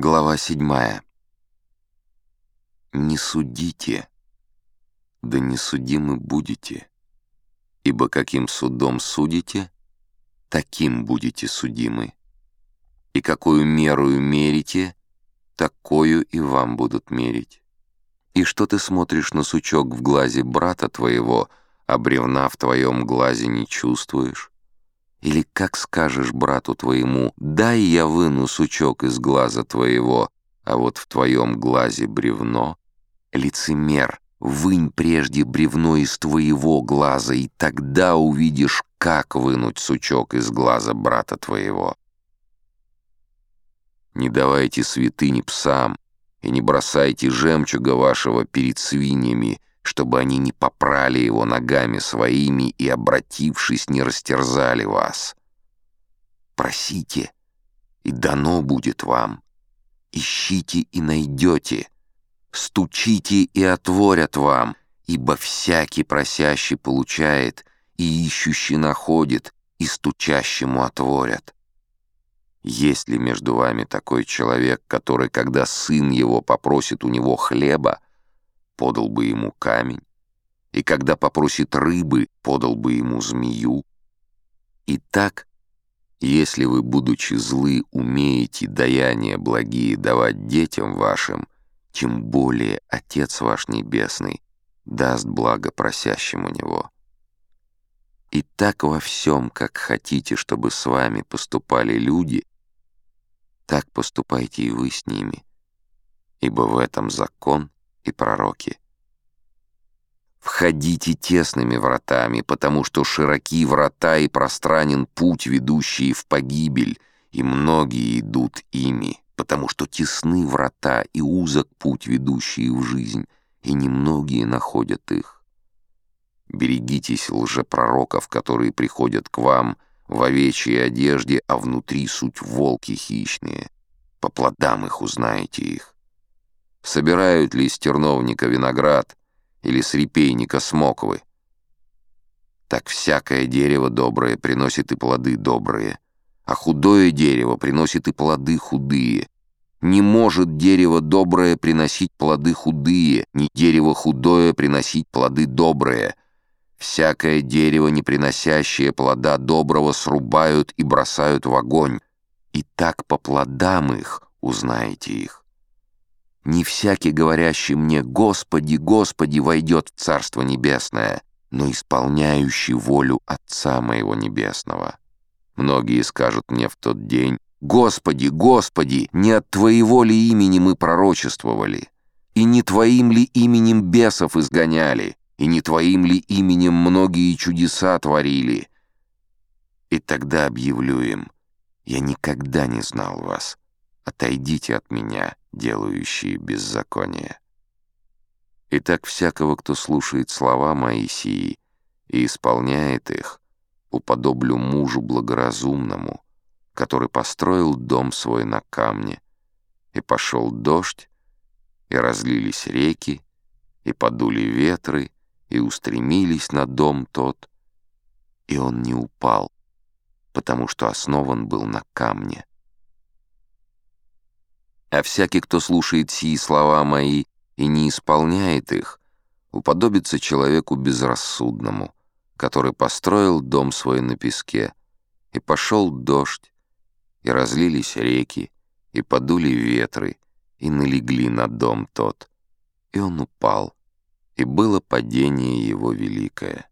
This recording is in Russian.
Глава седьмая. «Не судите, да не судимы будете, ибо каким судом судите, таким будете судимы, и какую мерую мерите, такую и вам будут мерить. И что ты смотришь на сучок в глазе брата твоего, а бревна в твоем глазе не чувствуешь? Или как скажешь брату твоему, дай я выну сучок из глаза твоего, а вот в твоем глазе бревно? Лицемер, вынь прежде бревно из твоего глаза, и тогда увидишь, как вынуть сучок из глаза брата твоего. Не давайте святыни псам, и не бросайте жемчуга вашего перед свиньями, чтобы они не попрали его ногами своими и, обратившись, не растерзали вас. Просите, и дано будет вам. Ищите и найдете, стучите и отворят вам, ибо всякий просящий получает, и ищущий находит, и стучащему отворят. Есть ли между вами такой человек, который, когда сын его попросит у него хлеба, подал бы ему камень, и когда попросит рыбы, подал бы ему змею. И так, если вы, будучи злы, умеете даяния благие давать детям вашим, тем более Отец ваш Небесный даст благо просящему Него. И так во всем, как хотите, чтобы с вами поступали люди, так поступайте и вы с ними, ибо в этом закон и пророки. Входите тесными вратами, потому что широки врата и пространен путь, ведущий в погибель, и многие идут ими, потому что тесны врата и узок путь, ведущий в жизнь, и немногие находят их. Берегитесь лжепророков, которые приходят к вам в овечьей одежде, а внутри суть волки хищные. По плодам их узнаете их. Собирают ли из терновника виноград или с репейника смоквы? Так всякое дерево доброе приносит и плоды добрые, а худое дерево приносит и плоды худые. Не может дерево доброе приносить плоды худые, ни дерево худое приносить плоды добрые. Всякое дерево, не приносящее плода доброго, срубают и бросают в огонь. И так по плодам их узнаете их. Не всякий, говорящий мне «Господи, Господи» войдет в Царство Небесное, но исполняющий волю Отца моего Небесного. Многие скажут мне в тот день «Господи, Господи, не от Твоего ли имени мы пророчествовали? И не Твоим ли именем бесов изгоняли? И не Твоим ли именем многие чудеса творили?» И тогда объявлю им «Я никогда не знал вас. Отойдите от меня» делающие беззаконие. Итак, всякого, кто слушает слова Моисии и исполняет их, уподоблю мужу благоразумному, который построил дом свой на камне, и пошел дождь, и разлились реки, и подули ветры, и устремились на дом тот, и он не упал, потому что основан был на камне. А всякий, кто слушает сии слова мои и не исполняет их, уподобится человеку безрассудному, который построил дом свой на песке, и пошел дождь, и разлились реки, и подули ветры, и налегли на дом тот, и он упал, и было падение его великое.